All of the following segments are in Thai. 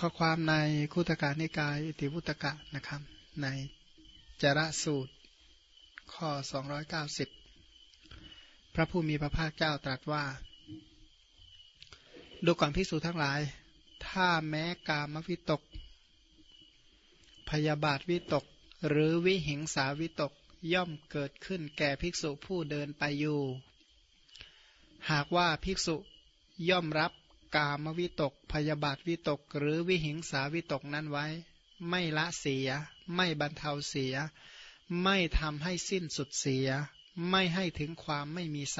ข้อความในคุตการนิกายอิติวุตกะนะครับ ในจระสูตร ข้อ 290 พระผู้มีพระภาคเจ้าตรัสว่า ดูก่อนพิสูจทั้งหลาย ถ้าแม้กามวิตก พยาบาทวิตก หรือวิหิงสาวิตกย่อมเกิดขึ้นแก่ภิกษุผู้เดินไปอยู่ หากว่าภิกษุย่อมรับ กามวิตก พยาบาทวิตก หรือวิหิงสาวิตกนั้นไว้ ไม่ละเสีย ไม่บรรเทาเสีย ไม่ทำให้สิ้นสุดเสีย ไม่ให้ถึงความไม่มีไซ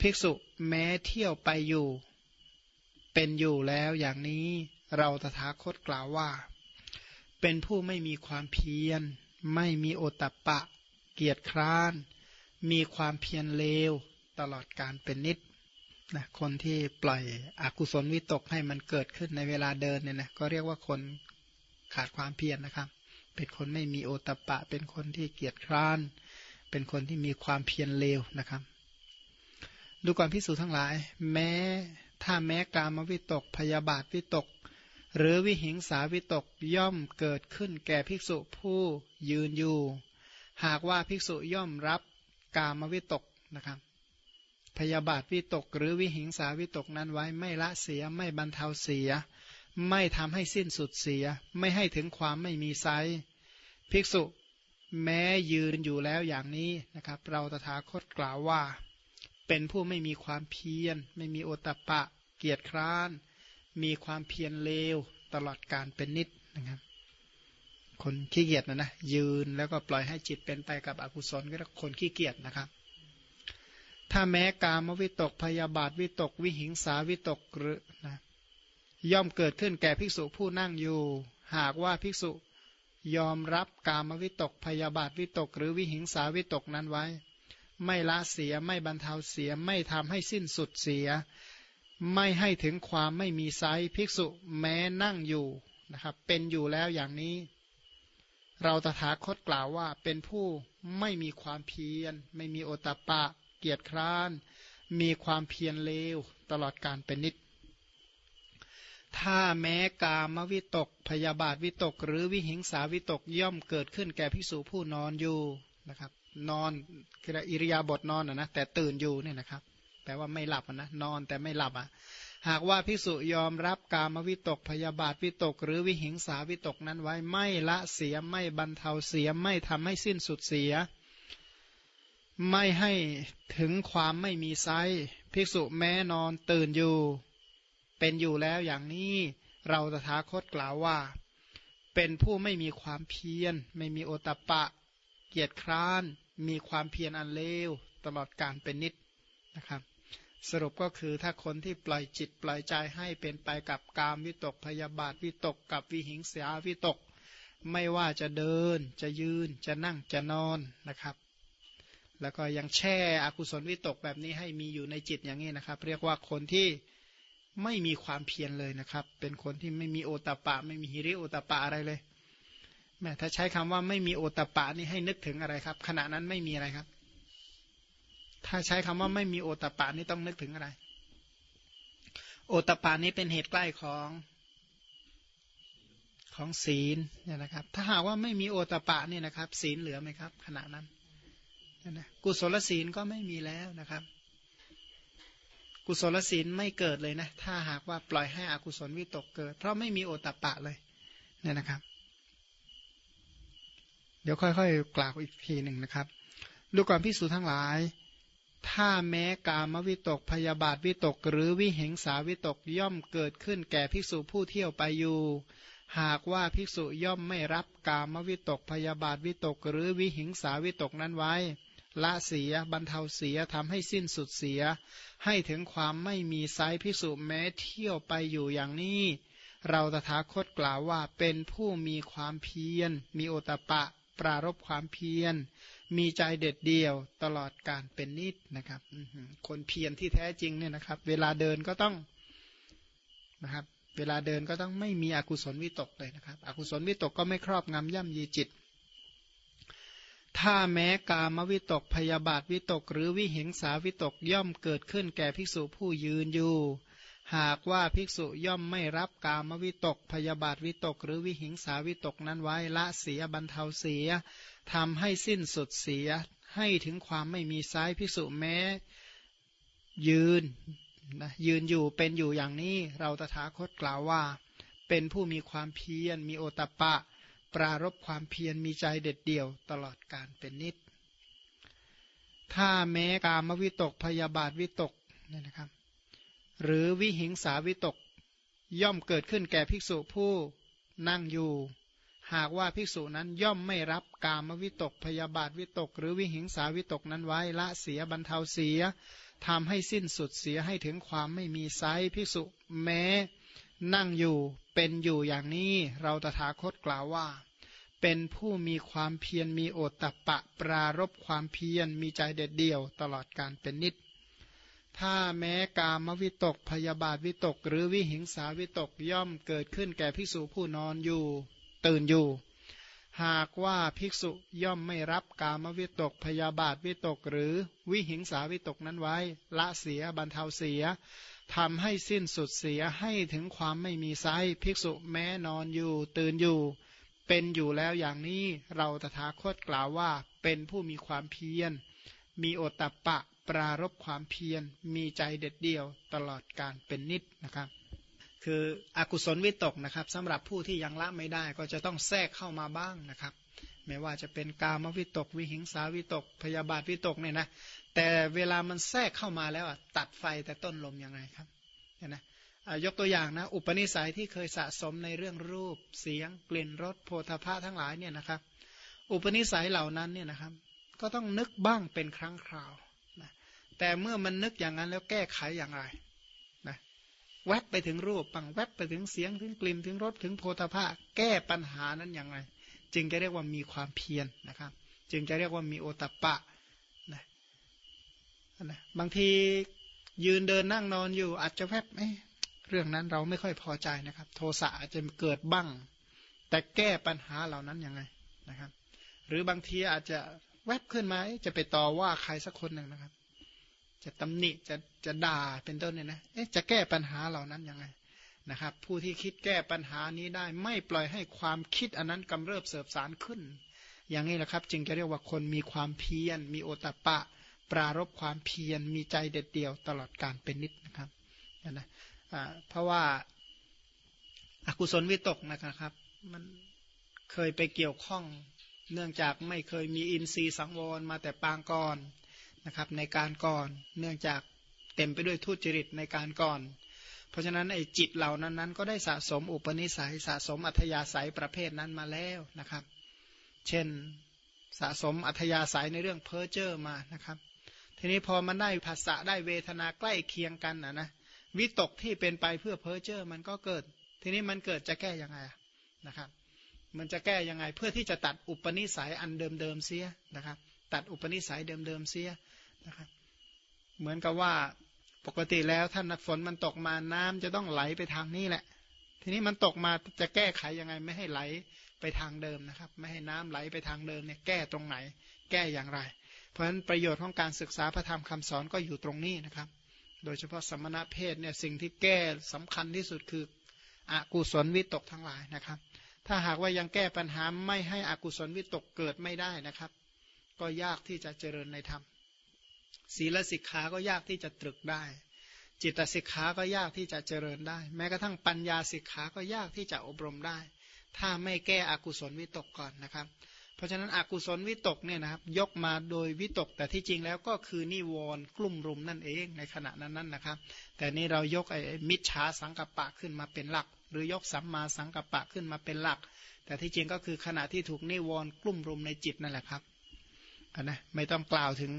ภิกษุแม้เที่ยวไปอยู่ เป็นอยู่แล้วอย่างนี้เราตถาคตกล่าวว่า เป็นผู้ไม่มีความเพียร ไม่มีโอตตะปะ เกียรติคร้าน มีความเพียรเลว ตลอดการเป็นนิด นะคนที่ปล่อยอกุศลวิตกให้มันเกิดขึ้นในเวลาเดินเนี่ยนะก็เรียกว่าคนขาดความเพียรนนะครับ เป็นคนไม่มีโอตปะ เป็นคนที่เกียจคร้าน เป็นคนที่มีความเพียรเลวนะครับ ดูก่อนพิสูจน์ทั้งหลาย แม้ถ้าแม้กามวิตก พยาบาทวิตก หรือวิหิงสาวิตกย่อมเกิดขึ้นแก่ภิกษุผู้ยืนอยู่ หากว่าภิกษุย่อมรับกามวิตกนะครับ พยาบาทวิตก หรือวิหิงสาวิตกนั้นไว้ไม่ละเสียไม่บรรเทาเสีย ไม่ทำให้สิ้นสุดเสีย ไม่ให้ถึงความไม่มีไซภิกษุแม้ยืนอยู่แล้วอย่างนี้นะครับ เราตถาคตกล่าวว่า เป็นผู้ไม่มีความเพียร ไม่มีโอตปะ เกียรติคร้าน มีความเพียรเลวตลอดการเป็นนิดนะครับ คนขี้เกียจนะนะยืนแล้วก็ปล่อยให้จิตเป็นไปกับอกุศลก็เรียกคนขี้เกียจนะครับ ถ้าแม้กามวิตกพยาบาทวิตก วิหิงสาวิตกหรือนะย่อมเกิดขึ้นแก่ภิกษุผู้นั่งอยู่ หากว่าภิกษุยอมรับกามวิตกพยาบาทวิตก หรือวิหิงสาวิตกนั้นไว้ ไม่ละเสียไม่บรรเทาเสียไม่ทำให้สิ้นสุดเสีย ไม่ให้ถึงความไม่มีไซภิกษุแม้นั่งอยู่นะครับเป็นอยู่แล้วอย่างนี้ เราตถาคตกล่าวว่าเป็นผู้ไม่มีความเพียร ไม่มีโอตปะ เกียรติคร้าน มีความเพียรเลวตลอดการเป็นนิด ถ้าแม้กามวิตก พยาบาทวิตก หรือวิหิงสาวิตกย่อมเกิดขึ้นแก่ภิกษุผู้นอนอยู่นะครับ นอนคืออิริยาบถนอนนะแต่ตื่นอยู่เนี่ยนะครับแปลว่าไม่หลับนะนอนแต่ไม่หลับอะหากว่าภิกษุยอมรับกามวิตกพยาบาทวิตก หรือวิหิงสาวิตกนั้นไว้ไม่ละเสียไม่บรรเทาเสียไม่ทำให้สิ้นสุดเสีย ไม่ให้ถึงความไม่มีไซภิกษุแม้นอนตื่นอยู่ เป็นอยู่แล้วอย่างนี้เราตถาคตกล่าวว่า เป็นผู้ไม่มีความเพียร ไม่มีโอตปะ เกียรติคร้าน มีความเพียรอันเลวตลอดการเป็นนิดนะครับ สรุปก็คือถ้าคนที่ปล่อยจิตปล่อยใจให้เป็นไปกับกามวิตกพยาบาทวิตกกับวิหิงเสียวิตก ไม่ว่าจะเดินจะยืนจะนั่งจะนอนนะครับ แล้วก็ยังแช่อกุศลวิตกแบบนี้ให้มีอยู่ในจิตอย่างนี้นะครับ เรียกว่าคนที่ไม่มีความเพียรเลยนะครับ เป็นคนที่ไม่มีโอตปะ ไม่มีฮิริโอตปะอะไรเลยแม้ถ้าใช้คำว่าไม่มีโอตปะนี่ให้นึกถึงอะไรครับ ขณะนั้นไม่มีอะไรครับ ถ้าใช้คำว่าไม่มีโอตปะนี่ต้องนึกถึงอะไร โอตปะนี้เป็นเหตุใกล้ของของศีลเนี่ยนะครับ ถ้าหากว่าไม่มีโอตปะนี่นะครับ ศีลเหลือไหมครับ ขณะนั้น นะกุศลศีลก็ไม่มีแล้วนะครับ กุศลศีลไม่เกิดเลยนะ ถ้าหากว่าปล่อยให้อกุศลวิตกเกิด เพราะไม่มีโอตปะเลยเนี่ยนะครับ เดี๋ยวค่อยๆ กล่าวอีกทีหนึ่งนะครับดูก่อนพิสูจทั้งหลาย ถ้าแม้กามวิตกพยาบาทวิตก หรือวิเหงสาวิตกย่อมเกิดขึ้นแก่ภิกษุผู้เที่ยวไปอยู่หากว่าภิกษุย่อมไม่รับกามวิตกพยาบาทวิตก หรือวิหิงสาวิตกนั้นไว้ ละเสีย บรรเทาเสียทำให้สิ้นสุดเสีย ให้ถึงความไม่มีไซพิสุแม้เที่ยวไปอยู่อย่างนี้ เราตถาคตกล่าวว่าเป็นผู้มีความเพียร มีโอตปะ ปรารบความเพียร มีใจเด็ดเดี่ยวตลอดการเป็นนิดนะครับคนเพียรที่แท้จริงเนี่ยนะครับ เวลาเดินก็ต้องนะครับ เวลาเดินก็ต้องไม่มีอกุศลวิตกเลยนะครับ อกุศลวิตกก็ไม่ครอบงำย่ำยีจิต ถ้าแม้กามวิตกพยาบาทวิตก หรือวิหิงสาวิตกย่อมเกิดขึ้นแก่ภิกษุผู้ยืนอยู่ หากว่าภิกษุย่อมไม่รับกามวิตกพยาบาทวิตก หรือวิหิงสาวิตกนั้นไว้ละเสียบรรเทาเสียทำให้สิ้นสุดเสีย ให้ถึงความไม่มีซ้ายภิกษุแม้ ยืนนะยืนอยู่เป็นอยู่อย่างนี้เราตถาคตกล่าวว่า เป็นผู้มีความเพียรมีโอตปะ ปรารบความเพียรมีใจเด็ดเดี่ยวตลอดการเป็นนิด ถ้าแม้กามวิตกพยาบาทวิตกนี่นะครับ หรือวิหิงสาวิตก ย่อมเกิดขึ้นแก่ภิกษุผู้นั่งอยู่ หากว่าภิกษุนั้นย่อมไม่รับกามวิตกพยาบาทวิตก หรือวิหิงสาวิตกนั้นไว้ละเสียบรรเทาเสียทำให้สิ้นสุดเสียให้ถึงความไม่มีไซภิกษุแม้นั่งอยู่ เป็นอยู่อย่างนี้เราตถาคตกล่าวว่า เป็นผู้มีความเพียรมีโอตตะปะปรารบความเพียรมีใจเด็ดเดี่ยวตลอดการเป็นนิด ถ้าแม้กามวิตกพยาบาทวิตก หรือวิหิงสาวิตกย่อมเกิดขึ้นแก่ภิกษุผู้นอนอยู่ ตื่นอยู่ หากว่าภิกษุย่อมไม่รับกามวิตกพยาบาทวิตก หรือวิหิงสาวิตกนั้นไว้ ละเสียบรรเทาเสีย ทำให้สิ้นสุดเสียให้ถึงความไม่มีไซภิกษุแม้นอนอยู่ตื่นอยู่ เป็นอยู่แล้วอย่างนี้เราตถาคตกล่าวว่าเป็นผู้มีความเพียร มีโอตตะปะปรารบความเพียร มีใจเด็ดเดี่ยวตลอดการเป็นนิดนะครับ คืออกุศลวิตกนะครับสำหรับผู้ที่ยังละไม่ได้ก็จะต้องแทรกเข้ามาบ้างนะครับ ไม่ว่าจะเป็นกามวิตก วิหิงสาวิตก พยาบาทวิตกเนี่ยนะ แต่เวลามันแทรกเข้ามาแล้วตัดไฟแต่ต้นลมยังไงครับเห็นไหมยกตัวอย่างนะ อุปนิสัยที่เคยสะสมในเรื่องรูป เสียง กลิ่นรสโพธาภะทั้งหลายเนี่ยนะครับ อุปนิสัยเหล่านั้นเนี่ยนะครับ ก็ต้องนึกบ้างเป็นครั้งคราวนะแต่เมื่อมันนึกอย่างนั้นแล้วแก้ไขอย่างไรนะแวบไปถึงรูปปังแวบไปถึงเสียงถึงกลิ่นถึงรสถึงโพธาภาแก้ปัญหานั้นอย่างไร จึงจะเรียกว่ามีความเพียรนนะครับ จึงจะเรียกว่ามีโอตปะนะ นะบางทียืนเดินนั่งนอนอยู่ อาจจะแวบเอ๊ะเรื่องนั้นเราไม่ค่อยพอใจนะครับ โทสะอาจจะเกิดบ้าง แต่แก้ปัญหาเหล่านั้นยังไงนะครับ หรือบางทีอาจจะแวบขึ้นมาจะไปต่อว่าใครสักคนหนึ่งนะครับ จะตำหนิจะจะด่าเป็นต้นเนี่ยนะเอ๊ะจะแก้ปัญหาเหล่านั้นยังไงนะครับ ผู้ที่คิดแก้ปัญหานี้ได้ไม่ปล่อยให้ความคิดอันนั้นกำเริบเสบสารขึ้น อย่างนี้แหละครับ จึงจะเรียกว่าคนมีความเพียรมีโอตปะ ปรารบความเพียรมีใจเด็ดเดี่ยวตลอดการเป็นนิดนะครับนะเพราะว่าอากุศลวิตกนะครับ มันเคยไปเกี่ยวข้องเนื่องจากไม่เคยมีอินทรีย์สังวรมาแต่ปางก่อนนะครับ ในการก่อนเนื่องจากเต็มไปด้วยทุจริตในการก่อน เพราะฉะนั้นไอ้จิตเหล่านั้นนั้นก็ได้สะสมอุปนิสัยสะสมอัธยาศัยประเภทนั้นมาแล้วนะครับ เช่นสะสมอัธยาศัยในเรื่องเพ้อเจ้อมานะครับ ทีนี้พอมันได้ภาษาได้เวทนาใกล้เคียงกันนะนะวิตกที่เป็นไปเพื่อเพ้อเจ้อมันก็เกิด ทีนี้มันเกิดจะแก้ยังไงนะครับ มันจะแก้ยังไงเพื่อที่จะตัดอุปนิสัยอันเดิมๆเสียนะครับ ตัดอุปนิสัยเดิมๆเสียนะครับ เหมือนกับว่าปกติแล้วถ้านฝนมันตกมาน้ำจะต้องไหลไปทางนี้แหละ ทีนี้มันตกมาจะแก้ไขยังไงไม่ให้ไหลไปทางเดิมนะครับ ไม่ให้น้ำไหลไปทางเดิมเนี่ยแก้ตรงไหน แก้อย่างไร เพราะฉะนั้นประโยชน์ของการศึกษาพระธรรมคำสอนก็อยู่ตรงนี้นะครับ โดยเฉพาะสมณะเพศเนี่ยสิ่งที่แก้สำคัญที่สุดคืออกุศลวิตกทั้งหลายนะครับ ถ้าหากว่ายังแก้ปัญหาไม่ให้อกุศลวิตกเกิดไม่ได้นะครับ ก็ยากที่จะเจริญในธรรมศีลสิกขาก็ยากที่จะตรึกได้ จิตสิกขาก็ยากที่จะเจริญได้ แม้กระทั่งปัญญาสิกขาก็ยากที่จะอบรมได้ ถ้าไม่แก้อกุศลวิตกก่อนนะครับ เพราะฉะนั้นอกุศลวิตกเนี่ยนะครับยกมาโดยวิตกแต่ที่จริงแล้วก็คือนิวรณ์กลุ่มรุมนั่นเองในขณะนั้นนั่นนะครับ แต่นี่เรายกไอ้มิจฉาสังกัปปะขึ้นมาเป็นหลัก หรือยกสัมมาสังกัปปะขึ้นมาเป็นหลัก แต่ที่จริงก็คือขณะที่ถูกนิวรณ์กลุ่มรุมในจิตนั่นแหละครับนนะไม่ต้องกล่าวถึง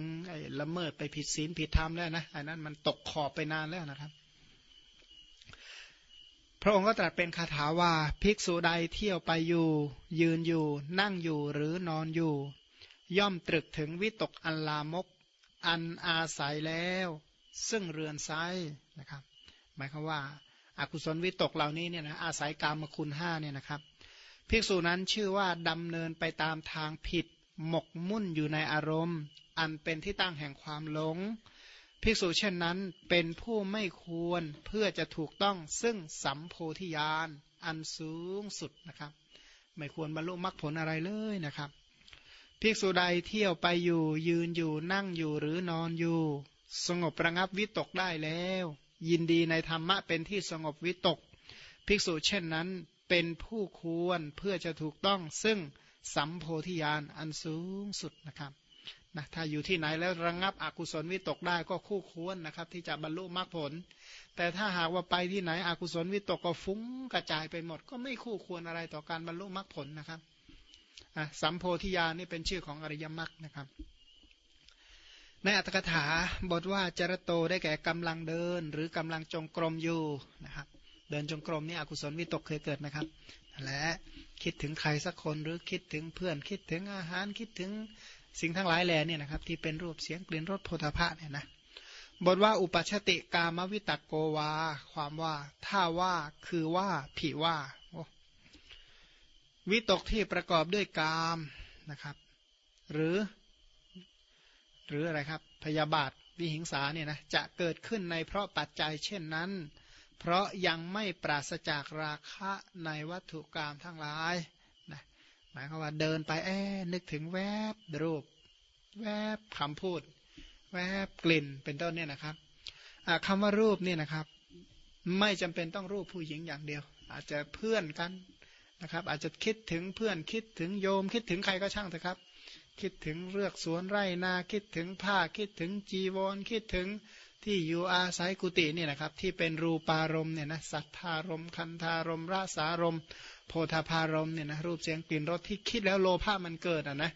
ละเมิดไปผิดศีลผิดธรรมแล้วนะอันนั้นมันตกขอบไปนานแล้วนะครับ พระองค์ก็ตรัสเป็นคาถาว่าภิกษุใดเที่ยวไปอยู่ ยืนอยู่ นั่งอยู่หรือนอนอยู่ ย่อมตรึกถึงวิตกอันลามก อันอาศัยแล้ว ซึ่งเรือนไซนะครับ หมายความว่าอากุศลวิตกเหล่านี้เนี่ยนะอาศัยกามคุณห้าเนี่ยนะครับ ภิกษุนั้นชื่อว่าดำเนินไปตามทางผิดหมกมุ่นอยู่ในอารมณ์ อันเป็นที่ตั้งแห่งความหลง ภิกษุเช่นนั้นเป็นผู้ไม่ควรเพื่อจะถูกต้องซึ่งสัมโพธิญาณอันสูงสุดนะครับ ไม่ควรบรรลุมรรคผลอะไรเลยนะครับ ภิกษุใดเที่ยวไปอยู่ยืนอยู่นั่งอยู่หรือนอนอยู่ สงบระงับวิตกได้แล้ว ยินดีในธรรมะเป็นที่สงบวิตก ภิกษุเช่นนั้นเป็นผู้ควรเพื่อจะถูกต้องซึ่งสัมโพธิญาณอันสูงสุดนะครับ นะถ้าอยู่ที่ไหนแล้วระงงับอกุศลวิตกได้ก็คู่ควรนะครับ ที่จะบรรลุมรรคผล แต่ถ้าหากว่าไปที่ไหนอกุศลวิตกก็ฟุ้งกระจายไปหมด ก็ไม่คู่ควรอะไรต่อการบรรลุมรรคผลนะครับสัมโพธิญาณนี่เป็นชื่อของอริยมรรคนะครับ ในอัตถกถาบทว่าจรโตได้แก่กำลังเดิน หรือกำลังจงกรมอยู่นะครับ เดินจงกรมนี่อกุศลวิตกเคยเกิดนะครับ และคิดถึงใครสักคนหรือคิดถึงเพื่อนคิดถึงอาหารคิดถึง สิ่งทั้งหลายแลเนี่ยนะครับที่เป็นรูปเสียงกลิ่นรสโพธาภะเนี่ยนะบทว่าอุปชติกามวิตกโกวา ความว่า ถ้าว่าคือว่าผีว่าวิตกที่ประกอบด้วยกามนะครับ หรือ หรืออะไรครับ พยาบาทวิหิงสาเนี่ยนะจะเกิดขึ้นในเพราะปัจจัยเช่นนั้น เพราะยังไม่ปราศจากราคะในวัตถุกรรมทั้งหลาย หมายความว่าเดินไปแอบนึกถึงแวบรูป แวบคำพูด แวบกลิ่นเป็นต้นเนี่ยนะครับคำว่ารูปเนี่ยนะครับ ไม่จำเป็นต้องรูปผู้หญิงอย่างเดียว อาจจะเพื่อนกันนะครับ อาจจะคิดถึงเพื่อนคิดถึงโยม คิดถึงใครก็ช่างเถอะครับ คิดถึงเลือกสวนไร่นาคิดถึงผ้าคิดถึงจีวร คิดถึงที่อยู่อาศัยกุฏิเนี่ยนะครับ ที่เป็นรูปารมเนี่ยนะสัทธารมคันธารมราสารม โพธาพารมเนี่ยนะรูปเสียงกลิ่นรสที่คิดแล้วโลภะมันเกิดอะนะ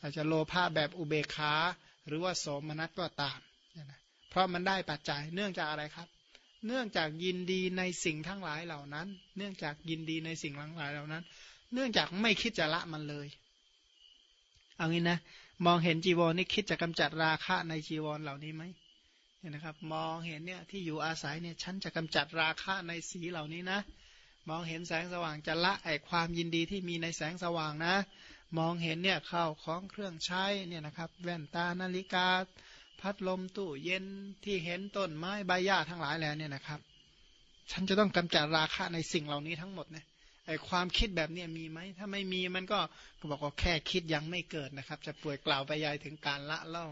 อาจจะโลภะแบบอุเบกขาหรือว่าโสมนัสก็ตามเนี่ยนะเพราะมันได้ปัจจัยเนื่องจากอะไรครับ เนื่องจากยินดีในสิ่งทั้งหลายเหล่านั้น เนื่องจากยินดีในสิ่งทั้งหลายเหล่านั้น เนื่องจากไม่คิดจะละมันเลยเอางี้นะมองเห็นจีวรนี่คิดจะกำจัดราคะในจีวรเหล่านี้ไหมเนี่ยนะครับ มองเห็นเนี่ยที่อยู่อาศัยเนี่ยฉันจะกำจัดราคะในสีเหล่านี้นะ มองเห็นแสงสว่างจะละไอความยินดีที่มีในแสงสว่างนะ มองเห็นเนี่ยข้าวของเครื่องใช้เนี่ยนะครับ แว่นตานาฬิกา พัดลมตู้เย็นที่เห็นต้นไม้ใบหญ้าทั้งหลายแล้วเนี่ยนะครับ ฉันจะต้องกำจัดราคะในสิ่งเหล่านี้ทั้งหมดเนี่ยไอความคิดแบบนี้มีไหม ถ้าไม่มีมันก็ก็บอกว่าแค่คิดยังไม่เกิดนะครับ จะป่วยกล่าวไปยายถึงการละเล่า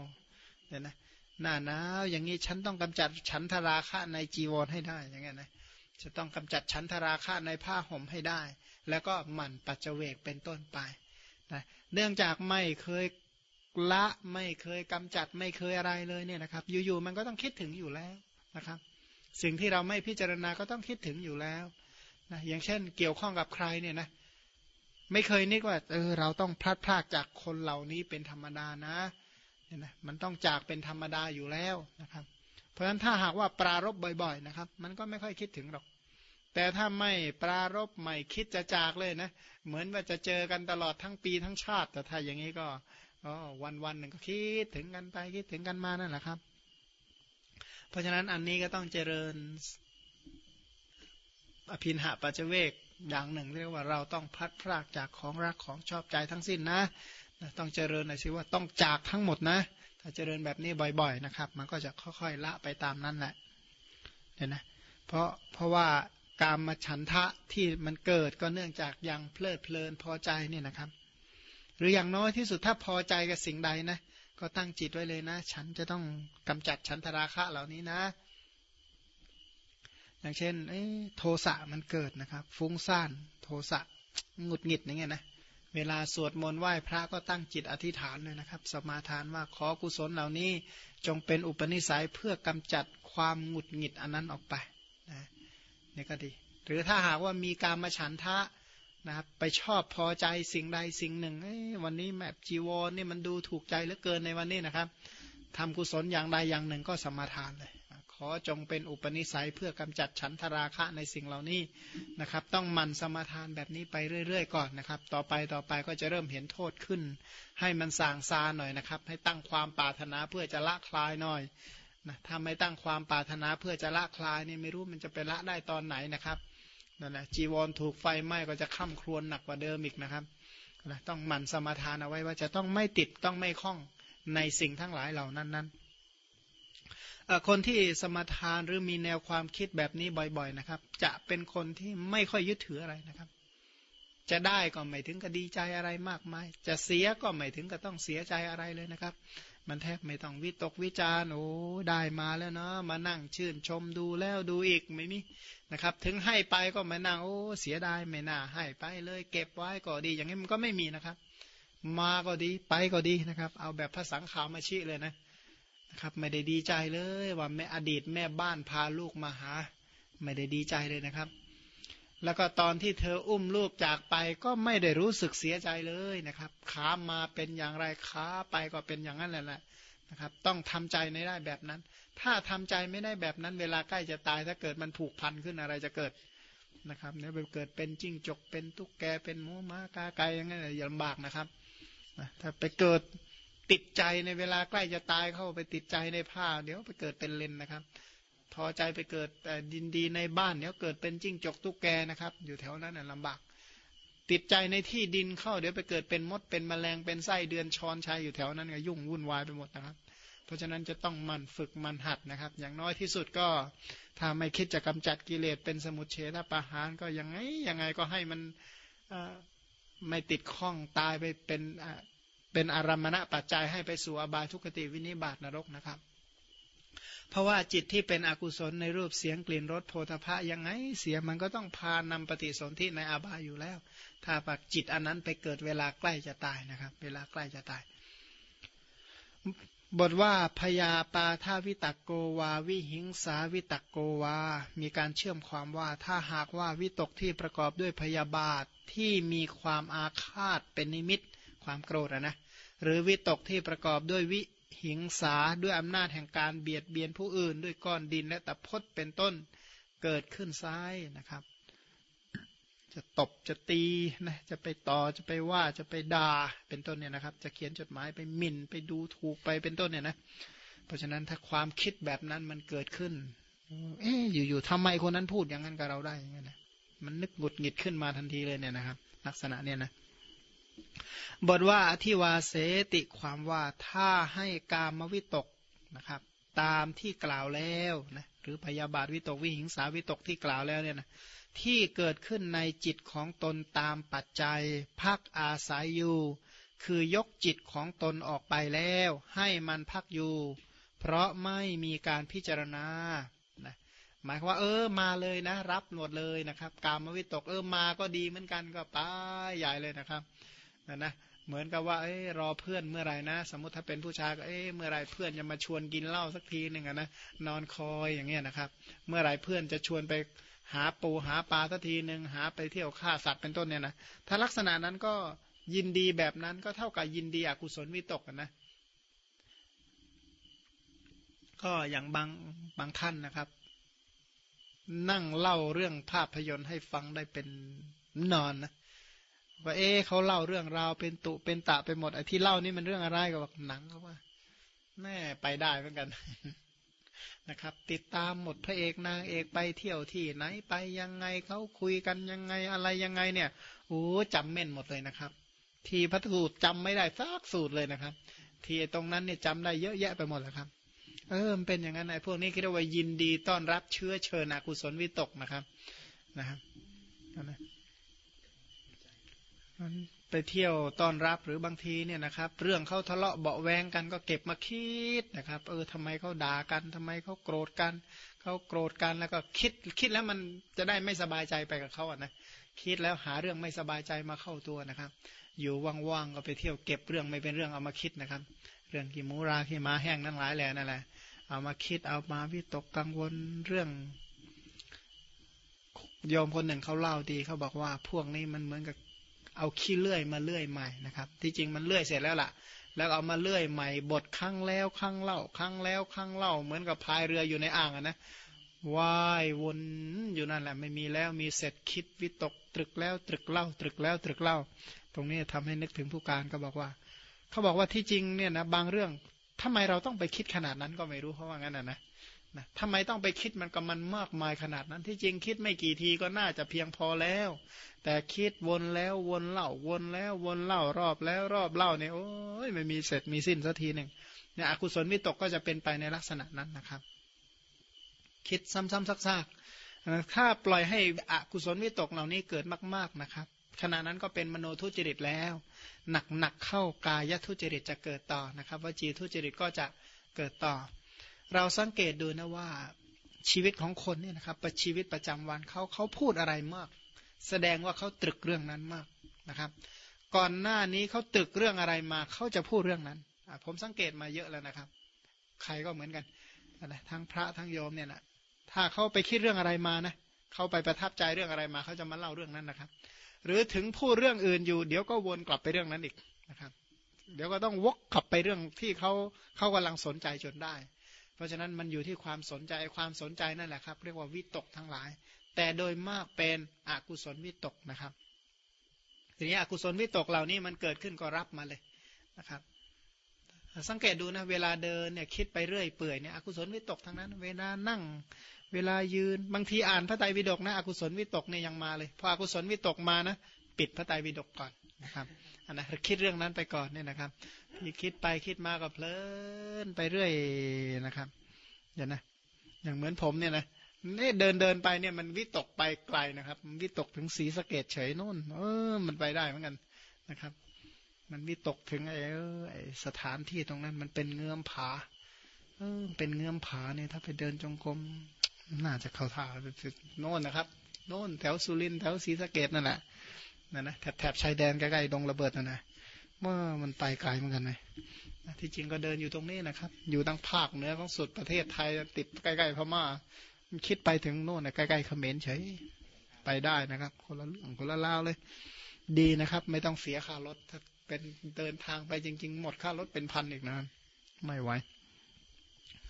เนี่ยนะหน้าหนาวอย่างนี้ฉันต้องกำจัดฉันทราคะในจีวรให้ได้อย่างเงี้ยนะ จะต้องกำจัดชั้นทราคะในผ้าห่มให้ได้ แล้วก็หมั่นปัจเจเวกเป็นต้นไปนะเนื่องจากไม่เคยละไม่เคยกำจัดไม่เคยอะไรเลยเนี่ยนะครับ อยู่ๆมันก็ต้องคิดถึงอยู่แล้วนะครับ สิ่งที่เราไม่พิจารณาก็ต้องคิดถึงอยู่แล้วนะอย่างเช่น เกี่ยวข้องกับใครเนี่ยนะไม่เคยนึกว่าเออเราต้องพลัดพรากจากคนเหล่านี้เป็นธรรมดานะเนี่ยนะมันต้องจากเป็นธรรมดาอยู่แล้วนะครับ เพราะฉะนั้นถ้าหากว่าปรารบบ่อย ๆ นะครับ มันก็ไม่ค่อยคิดถึงหรอก แต่ถ้าไม่ปรารบไม่คิดจะจากเลยนะ เหมือนว่าจะเจอกันตลอดทั้งปีทั้งชาติ แต่ถ้าอย่างนี้ก็วันวันหนึ่งก็คิดถึงกันไปคิดถึงกันมานั่นแหละครับ เพราะฉะนั้นอันนี้ก็ต้องเจริญอภินหาปัจเวกอย่างหนึ่งเรียกว่าเราต้องพัดพรากจากของรักของชอบใจทั้งสิ้นนะ ต้องเจริญหน่อยสิว่าต้องจากทั้งหมดนะ ถ้าเจริญแบบนี้บ่อย ๆนะครับ มันก็จะค่อยๆละไปตามนั้นแหละเห็นไหมเพราะเพราะว่า กามฉันทะที่มันเกิดก็เนื่องจากยังเพลิดเพลินพอใจเนี่ยนะครับ หรืออย่างน้อยที่สุดถ้าพอใจกับสิ่งใดนะ ก็ตั้งจิตไว้เลยนะ ฉันจะต้องกำจัดฉันทราคะเหล่านี้นะ อย่างเช่นโทสะมันเกิดนะครับ ฟุ้งซ่านโทสะหงุดหงิดอย่างเงี้ยนะเวลาสวดมนต์ไหว้พระก็ตั้งจิตอธิษฐานเลยนะครับ สมาทานว่าขอกุศลเหล่านี้จงเป็นอุปนิสัยเพื่อกำจัดความหงุดหงิดอันนั้นออกไป นี่ก็ดี หรือถ้าหากว่ามีการมาฉันทะนะครับไปชอบพอใจสิ่งใดสิ่งหนึ่งวันนี้แบบจีวรนี่มันดูถูกใจเหลือเกินในวันนี้นะครับทำกุศลอย่างใดอย่างหนึ่งก็สมทานเลย ขอจงเป็นอุปนิสัยเพื่อกำจัดฉันทราคะในสิ่งเหล่านี้นะครับ ต้องมันสมทานแบบนี้ไปเรื่อย ๆ ก่อนนะครับ ต่อไปต่อไปก็จะเริ่มเห็นโทษขึ้น ให้มันสางซาหน่อยนะครับ ให้ตั้งความปรารถนาเพื่อจะละคลายหน่อย นะถ้าไม่ตั้งความปรารถนาเพื่อจะละคลายนี่ไม่รู้มันจะไปละได้ตอนไหนนะครับนั่นแหละจีวรถูกไฟไหม้ก็จะข้ามครวนหนักกว่าเดิมอีกนะครับนะต้องหมั่นสมาทานเอาไว้ว่าจะต้องไม่ติดต้องไม่คล้องในสิ่งทั้งหลายเหล่านั้นนั้นคนที่สมทานหรือมีแนวความคิดแบบนี้บ่อยๆนะครับ จะเป็นคนที่ไม่ค่อยยึดถืออะไรนะครับ จะได้ก็ไม่ถึงกับดีใจอะไรมากมาย จะเสียก็ไม่ถึงกับต้องเสียใจอะไรเลยนะครับ มันแทบไม่ต้องวิตกวิจารโอ้ได้มาแล้วเนาะมานั่งชื่นชมดูแล้วดูอีกไม่มีนะครับ ถึงให้ไปก็มานั่งโอ้เสียดายไม่น่าให้ไปเลยเก็บไว้ก็ดี อย่างนี้มันก็ไม่มีนะครับ มาก็ดีไปก็ดีนะครับ เอาแบบภาษาขาวมาชี้เลยนะครับ ไม่ได้ดีใจเลยว่าแม่อดีตแม่บ้านพาลูกมาหา ไม่ได้ดีใจเลยนะครับ แล้วก็ตอนที่เธออุ้มลูกจากไปก็ไม่ได้รู้สึกเสียใจเลยนะครับขามาเป็นอย่างไรขาไปก็เป็นอย่างนั้นแหละนะครับ ต้องทำใจในได้แบบนั้น ถ้าทำใจไม่ได้แบบนั้น เวลาใกล้จะตายถ้าเกิดมันผูกพันขึ้นอะไรจะเกิดนะครับเนี่ยเกิดเป็นจิ้งจกเป็นตุ๊กแกเป็นหมูม้ากาไก่ยังไงอย่าลำบากนะครับถ้าไปเกิดติดใจในเวลาใกล้จะตายเข้าไปติดใจในผ้า เดี๋ยวไปเกิดเป็นเลนนะครับ พอใจไปเกิดดินดีในบ้านเดี๋ยวเกิดเป็นจิ้งจกตุ๊กแกนะครับ อยู่แถวนั้นน่ะลำบาก ติดใจในที่ดินเข้าเดี๋ยวไปเกิดเป็นมดเป็นแมลงเป็นไส้เดือนชอนชัยอยู่แถวนั้นก็ยุ่งวุ่นวายไปหมดนะครับ เพราะฉะนั้นจะต้องมันฝึกมันหัดนะครับ อย่างน้อยที่สุดก็ถ้าไม่คิดจะกำจัดกิเลสเป็นสมุทเฉทประหารก็ยังไงยังไงก็ให้มันไม่ติดข้องตายไปเป็นเป็นอารมณะปัจจัยให้ไปสู่อบายทุกติวินิบาตนรกนะครับ เพราะว่าจิตที่เป็นอกุศลในรูปเสียงกลิ่นรสโพธภะยังไงเสียมันก็ต้องพานำปฏิสนธิในอาบายอยู่แล้ว ถ้าปักจิตอันนั้นไปเกิดเวลาใกล้จะตายนะครับ เวลาใกล้จะตาย บทว่าพยาปาทาวิตกโกวาวิหิงสาวิตกโกวา มีการเชื่อมความว่าถ้าหากว่าวิตกที่ประกอบด้วยพยาบาทที่มีความอาฆาตเป็นนิมิต ความโกรธนะ หรือวิตกที่ประกอบด้วยวิ หิงสาด้วยอำนาจแห่งการเบียดเบียนผู้อื่น ด้วยก้อนดินและตะพดเป็นต้นเกิดขึ้นซ้ายนะครับ จะตบจะตีนะจะไปต่อจะไปว่าจะไปด่าเป็นต้นเนี่ยนะครับ จะเขียนจดหมายไปหมิ่นไปดูถูกไปเป็นต้นเนี่ยนะ เพราะฉะนั้นถ้าความคิดแบบนั้นมันเกิดขึ้น เอ๊อยู่ๆทำไมคนนั้นพูดอย่างนั้นกับเราได้ย่างนั้นนะมันนึกหงุดหงิดขึ้นมาทันทีเลยเนี่ยนะครับ ลักษณะเนี่ยนะ บทว่าอธิวาเสติความว่าถ้าให้กามวิตกนะครับ ตามที่กล่าวแล้วนะหรือพยาบาทวิตกวิหิงสาวิตกที่กล่าวแล้วเนี่ยนะที่เกิดขึ้นในจิตของตนตามปัจจัยพักอาศัยอยู่ คือยกจิตของตนออกไปแล้ว ให้มันพักอยู่ เพราะไม่มีการพิจารณานะหมายความว่า เออมาเลยนะ รับหมดเลยนะครับ กามวิตกเออมาก็ดีเหมือนกันก็ไปใหญ่เลยนะครับ นะนะเหมือนกับว่าเอ้รอเพื่อนเมื่อไหร่นะ สมมติถ้าเป็นผู้ชายก็เอ้เมื่อไหร่เพื่อนจะมาชวนกินเหล้าสักทีหนึ่งนะนอนคอยอย่างเงี้ยนะครับ เมื่อไหร่เพื่อนจะชวนไปหาปูหาปลาสักทีหนึ่งหาไปเที่ยวฆ่าสัตว์เป็นต้นเนี่ยนะถ้าลักษณะนั้นก็ยินดีแบบนั้นก็เท่ากับยินดีอกุศลวิตกนะก็อย่างบางบางท่านนะครับ นั่งเล่าเรื่องภาพยนตร์ให้ฟังได้เป็นนอนนะ ว่าเอ๊เขาเล่าเรื่องราวเป็นตุเป็นตะไปหมดไอ้ที่เล่านี่มันเรื่องอะไรก็บอกหนังเขาว่าแม่ไปได้เหมือนกันนะครับ ติดตามหมดพระเอกนางเอกไปเที่ยวที่ไหนไปยังไงเขาคุยกันยังไงอะไรยังไงเนี่ยโอ้จำแม่นหมดเลยนะครับ ทีพระสูตรจำไม่ได้สักสูตรเลยนะครับ ทีตรงนั้นเนี่ยจำได้เยอะแยะไปหมดแล้วครับ เออมันเป็นอย่างนั้นไอ้พวกนี้คิดว่ายินดีต้อนรับเชื้อเชิญอกุศลวิตกนะครับนะครับนะ ไปเที่ยวต้อนรับหรือบางทีเนี่ยนะครับ เรื่องเขาทะเลาะเบาแวงกันก็เก็บมาคิดนะครับ เออทำไมเขาด่ากันทำไมเขาโกรธกันเขาโกรธกันแล้วก็คิดคิดแล้วมันจะได้ไม่สบายใจไปกับเขาอะนะคิดแล้วหาเรื่องไม่สบายใจมาเข้าตัวนะครับ อยู่ว่างๆก็ไปเที่ยวเก็บเรื่องไม่เป็นเรื่องเอามาคิดนะครับ เรื่องกี่มูราขี้ม้าแห้งนั่งหลายแหล่นั่นแหละเอามาคิดเอามาวิตกกังวลเรื่องโยมคนหนึ่งเขาเล่าดีเขาบอกว่าพวกนี้มันเหมือนกับ เอาขี้เลื่อยมาเลื่อยใหม่นะครับ ที่จริงมันเลื่อยเสร็จแล้วล่ะ แล้วเอามาเลื่อยใหม่บทครั้งแล้วครั้งเล่าครั้งแล้วครั้งเล่า เหมือนกับพายเรืออยู่ในอ่างนะว่ายวนอยู่นั่นแหละไม่มีแล้วมีเสร็จคิดวิตกตรึกแล้วตรึกเล่า ตรึกแล้วตรึกเล่า ตรงนี้ทำให้นึกถึงผู้การก็บอกว่า เขาบอกว่าที่จริงเนี่ยนะบางเรื่องทำไมเราต้องไปคิดขนาดนั้นก็ไม่รู้เพราะว่างั้นนะนะ นะทำไมต้องไปคิดมันกับมันมากมายขนาดนั้น ที่จริงคิดไม่กี่ทีก็น่าจะเพียงพอแล้ว แต่คิดวนแล้ววนเล่าวนแล้ววนเล่ารอบแล้วรอบเล่าเนี่ยโอ้ยไม่มีเสร็จมีสิ้นสักทีหนึ่งเนี่ยอกุศลมิตกก็จะเป็นไปในลักษณะนั้นนะครับ คิดซ้ำๆซากๆถ้าปล่อยให้อกุศลวิตกเหล่านี้เกิดมาก ๆนะครับขณะนั้นก็เป็นมโนทุจริตแล้ว หนักๆเข้ากายทุจริตจะเกิดต่อนะครับวจีทุจริตก็จะเกิดต่อ เราสังเกตดูนะว่าชีวิตของคนเนี่ยนะครับประชีวิตประจำวันเขาเขาพูดอะไรมาก แสดงว่าเขาตรึกเรื่องนั้นมากนะครับ ก่อนหน้านี้เขาตรึกเรื่องอะไรมาเขาจะพูดเรื่องนั้นผมสังเกตมาเยอะแล้วนะครับ ใครก็เหมือนกันนะทั้งพระทั้งโยมเนี่ยนะถ้าเขาไปคิดเรื่องอะไรมานะเขาไปประทับใจเรื่องอะไรมาเขาจะมาเล่าเรื่องนั้นนะครับ หรือถึงพูดเรื่องอื่นอยู่ เดี๋ยวก็วนกลับไปเรื่องนั้นอีกนะครับ เดี๋ยวก็ต้องวกกลับไปเรื่องที่เขาเขากำลังสนใจจนได้ ราะฉะนั้นมันอยู่ที่ความสนใจความสนใจนั่นแหละครับ เรียกว่าวิตกทั้งหลาย แต่โดยมากเป็นอกุศลวิตกนะครับทีนี้อกุศลวิตกเหล่านี้มันเกิดขึ้นก็รับมาเลยนะครับ สังเกตดูนะเวลาเดินเนี่ยคิดไปเรื่อยเปื่อยเนี่ยอกุศลวิตกทั้งนั้น เวลานั่ง เวลายืนบางทีอ่านพระไตรปิฎกนะอกุศลวิตกเนี่ยยังมาเลยพออกุศลวิตกมานะ ปิดพระไตรปิฎกก่อนนะครับ นะคิดเรื่องนั้นไปก่อนเนี่ยนะครับที่คิดไปคิดมาก็เพลินไปเรื่อยนะครับอย่างนะ อย่างเหมือนผมเนี่ยนะนี่เดินเดินไปเนี่ยมันวิตกไปไกลนะครับ มันวิตกถึงสีสเกตเฉยนู่น เออ มันไปได้เหมือนกันนะครับ มันวิตกถึงไอ้ไอสถานที่ตรงนั้น มันเป็นเงื้อมผา เออ เป็นเงื้อมผาเนี่ย ถ้าไปเดินจงกรมน่าจะเข้าท่าโน่นนะครับ โน่นแถวสุรินแถวศรีสะเกดนั่นแหละ นั่นะแถบชายแดนใกล้ๆดงระเบิดนั่นะเมื่อมันไปไกลเหมือนกันเลยที่จริงก็เดินอยู่ตรงนี้นะครับ อยู่ตั้งภาคเหนือของสุดประเทศไทยติดใกล้ๆพม่ามันคิดไปถึงโน่นนะใกล้ๆเขมรเฉยไปได้นะครับ คนละเรื่องคนละเล่าเลย ดีนะครับ ไม่ต้องเสียค่ารถถ้าเป็นเดินทางไปจริง ๆ หมดค่ารถเป็นพันอีกนะ ไม่ไหว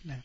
นะ